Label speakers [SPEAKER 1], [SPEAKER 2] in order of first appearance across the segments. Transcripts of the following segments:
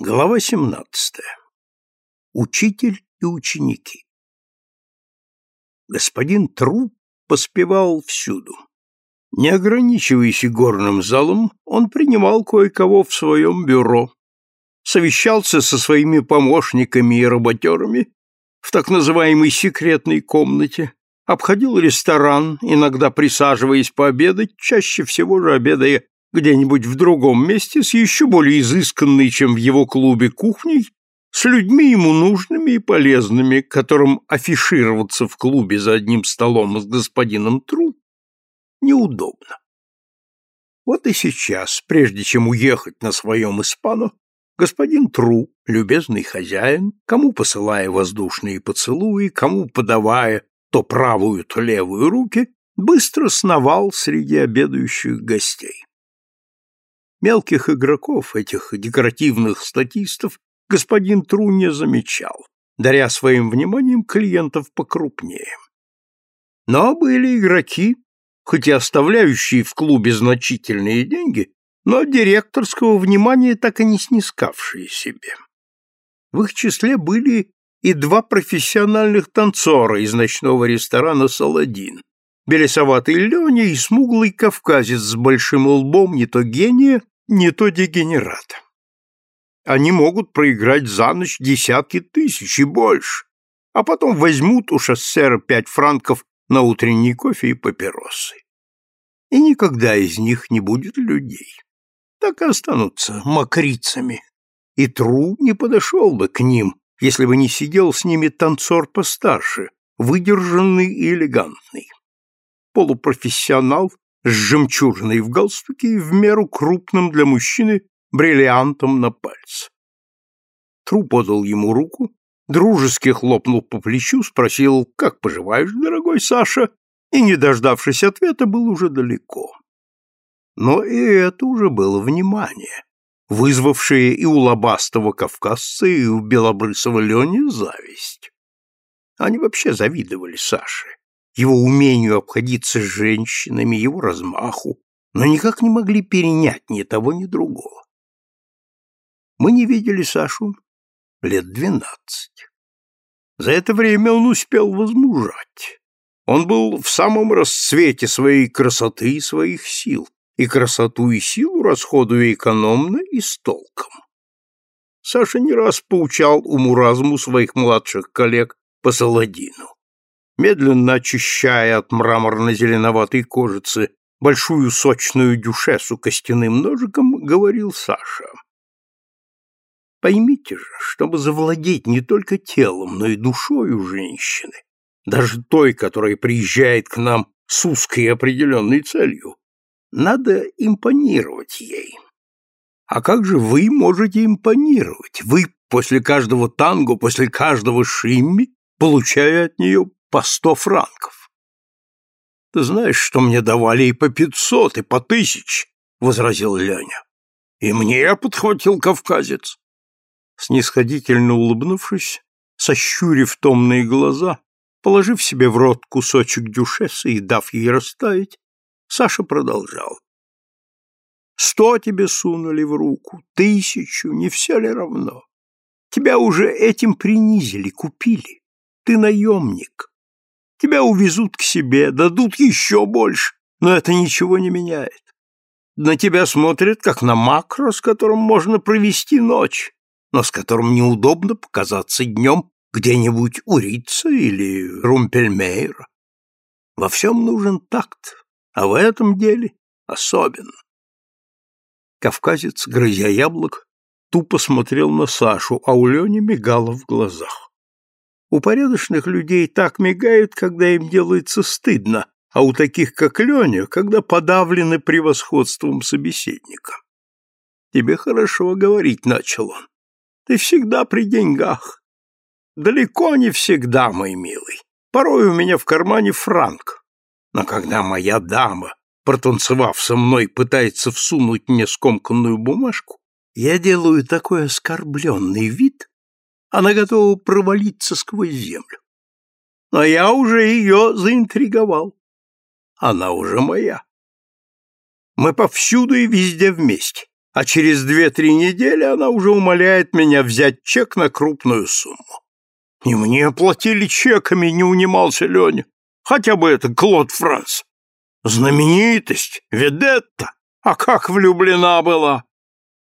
[SPEAKER 1] Глава 17. Учитель и ученики. Господин Тру поспевал всюду. Не ограничиваясь горным залом, он принимал кое-кого в своем бюро, совещался со своими помощниками и работерами в так называемой секретной комнате, обходил ресторан, иногда присаживаясь пообедать, чаще всего же обедая где-нибудь в другом месте с еще более изысканной, чем в его клубе, кухней, с людьми ему нужными и полезными, которым афишироваться в клубе за одним столом с господином Тру неудобно. Вот и сейчас, прежде чем уехать на своем испану, господин Тру, любезный хозяин, кому посылая воздушные поцелуи, кому подавая то правую, то левую руки, быстро сновал среди обедающих гостей. Мелких игроков, этих декоративных статистов, господин Тру не замечал, даря своим вниманием клиентов покрупнее. Но были игроки, хоть и оставляющие в клубе значительные деньги, но директорского внимания так и не снискавшие себе. В их числе были и два профессиональных танцора из ночного ресторана «Саладин», белесоватый Леня и смуглый кавказец с большим лбом не то гения, не то дегенерата. Они могут проиграть за ночь десятки тысяч и больше, а потом возьмут у шоссера пять франков на утренний кофе и папиросы. И никогда из них не будет людей. Так и останутся мокрицами. И Тру не подошел бы к ним, если бы не сидел с ними танцор постарше, выдержанный и элегантный полупрофессионал с жемчужиной в галстуке и в меру крупным для мужчины бриллиантом на пальце. Тру подал ему руку, дружески хлопнул по плечу, спросил, как поживаешь, дорогой Саша, и, не дождавшись ответа, был уже далеко. Но и это уже было внимание, вызвавшее и у лобастого кавказца, и у белобрысого Лени зависть. Они вообще завидовали Саше его умению обходиться с женщинами, его размаху, но никак не могли перенять ни того, ни другого. Мы не видели Сашу лет двенадцать. За это время он успел возмужать. Он был в самом расцвете своей красоты и своих сил, и красоту и силу расходуя экономно и с толком. Саша не раз поучал уму-разуму своих младших коллег по Саладину медленно очищая от мраморно-зеленоватой кожицы большую сочную дюшесу костяным ножиком, говорил Саша. Поймите же, чтобы завладеть не только телом, но и душой у женщины, даже той, которая приезжает к нам с узкой определенной целью, надо импонировать ей. А как же вы можете импонировать? Вы после каждого танго, после каждого шимми, получая от нее по сто франков. Ты знаешь, что мне давали и по пятьсот, и по тысяч, — возразил Леня. И мне подхватил кавказец. Снисходительно улыбнувшись, сощурив томные глаза, положив себе в рот кусочек дюшеса и дав ей растаять, Саша продолжал. Сто тебе сунули в руку, тысячу, не все ли равно? Тебя уже этим принизили, купили. Ты наемник. Тебя увезут к себе, дадут еще больше, но это ничего не меняет. На тебя смотрят, как на макро, с которым можно провести ночь, но с которым неудобно показаться днем где-нибудь у Рица или Румпельмейра. Во всем нужен такт, а в этом деле особенно. Кавказец, грызя яблок, тупо смотрел на Сашу, а у Лени мигало в глазах. У порядочных людей так мигают, когда им делается стыдно, а у таких, как Леня, когда подавлены превосходством собеседника. «Тебе хорошо говорить», — начал он. «Ты всегда при деньгах». «Далеко не всегда, мой милый. Порой у меня в кармане франк. Но когда моя дама, протанцевав со мной, пытается всунуть мне скомканную бумажку, я делаю такой оскорбленный вид, она готова провалиться сквозь землю. Но я уже ее заинтриговал. Она уже моя. Мы повсюду и везде вместе, а через две-три недели она уже умоляет меня взять чек на крупную сумму. И мне платили чеками, не унимался Леня. Хотя бы это Клод Франс. Знаменитость, ведетта, а как влюблена была.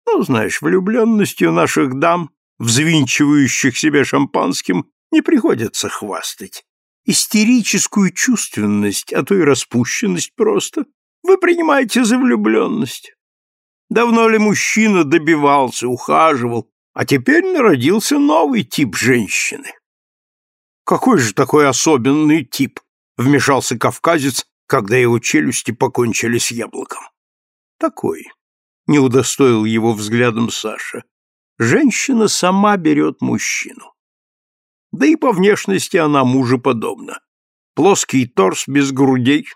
[SPEAKER 1] Ну, знаешь, влюбленностью наших дам, взвинчивающих себе шампанским, не приходится хвастать. Истерическую чувственность, а то и распущенность просто, вы принимаете за влюбленность. Давно ли мужчина добивался, ухаживал, а теперь народился новый тип женщины? Какой же такой особенный тип? Вмешался кавказец, когда его челюсти покончили с яблоком. Такой. Не удостоил его взглядом Саша. Женщина сама берет мужчину. Да и по внешности она мужеподобна. Плоский торс без грудей.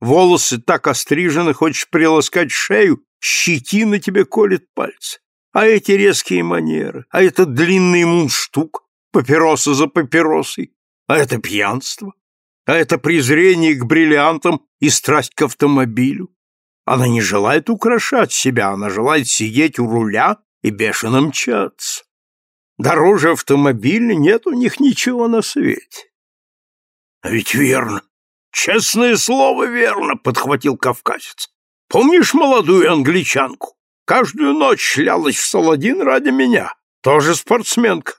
[SPEAKER 1] Волосы так острижены, хочешь приласкать шею, щетина тебе колет пальцы. А эти резкие манеры, а этот длинный мундштук, папироса за папиросой, а это пьянство, а это презрение к бриллиантам и страсть к автомобилю. Она не желает украшать себя, она желает сидеть у руля и бешено мчаться. Дороже автомобиля нет у них ничего на свете. — А ведь верно. Честное слово, верно, — подхватил кавказец. — Помнишь молодую англичанку? Каждую ночь шлялась в Саладин ради меня. Тоже спортсменка.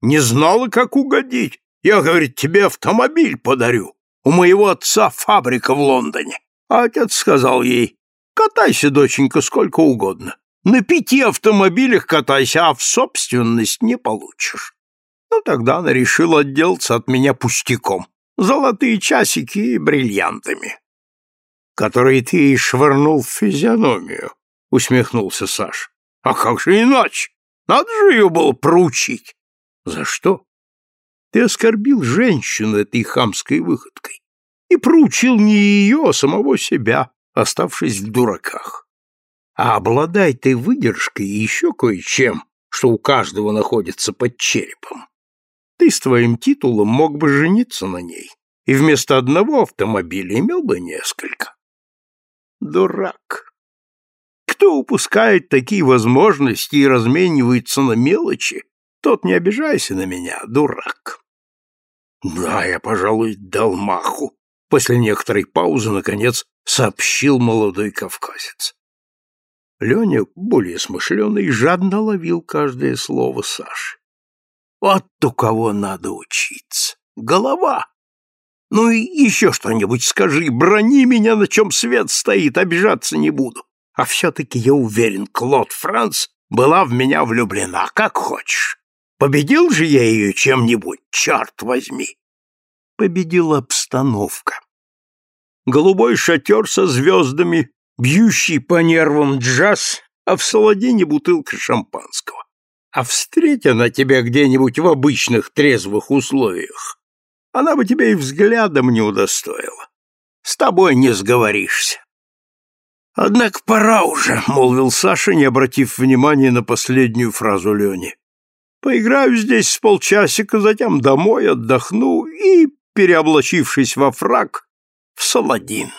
[SPEAKER 1] Не знала, как угодить. Я, говорит, тебе автомобиль подарю. У моего отца фабрика в Лондоне. А отец сказал ей, катайся, доченька, сколько угодно. На пяти автомобилях катайся, а в собственность не получишь. Ну, тогда она решила отделаться от меня пустяком. Золотые часики и бриллиантами. Которые ты и швырнул в физиономию, — усмехнулся Саш. А как же иначе? Надо же ее было проучить. За что? Ты оскорбил женщину этой хамской выходкой и проучил не ее, а самого себя, оставшись в дураках. А обладай ты выдержкой и еще кое-чем, что у каждого находится под черепом. Ты с твоим титулом мог бы жениться на ней, и вместо одного автомобиля имел бы несколько. Дурак. Кто упускает такие возможности и разменивается на мелочи, тот не обижайся на меня, дурак. Да, я, пожалуй, дал маху. После некоторой паузы, наконец, сообщил молодой кавказец. Леня, более смышленый, жадно ловил каждое слово Саши. Вот у кого надо учиться. Голова. Ну и еще что-нибудь скажи, брони меня, на чем свет стоит, обижаться не буду. А все-таки я уверен, Клод Франц была в меня влюблена, как хочешь. Победил же я ее чем-нибудь, черт возьми. Победила обстановка. Голубой шатер со звездами, бьющий по нервам джаз, а в саладине бутылка шампанского. А встреть она тебя где-нибудь в обычных трезвых условиях, она бы тебя и взглядом не удостоила. С тобой не сговоришься. Однако пора уже, — молвил Саша, не обратив внимания на последнюю фразу Лени. Поиграю здесь с полчасика, затем домой отдохну и, переоблачившись во фраг, в Саладин.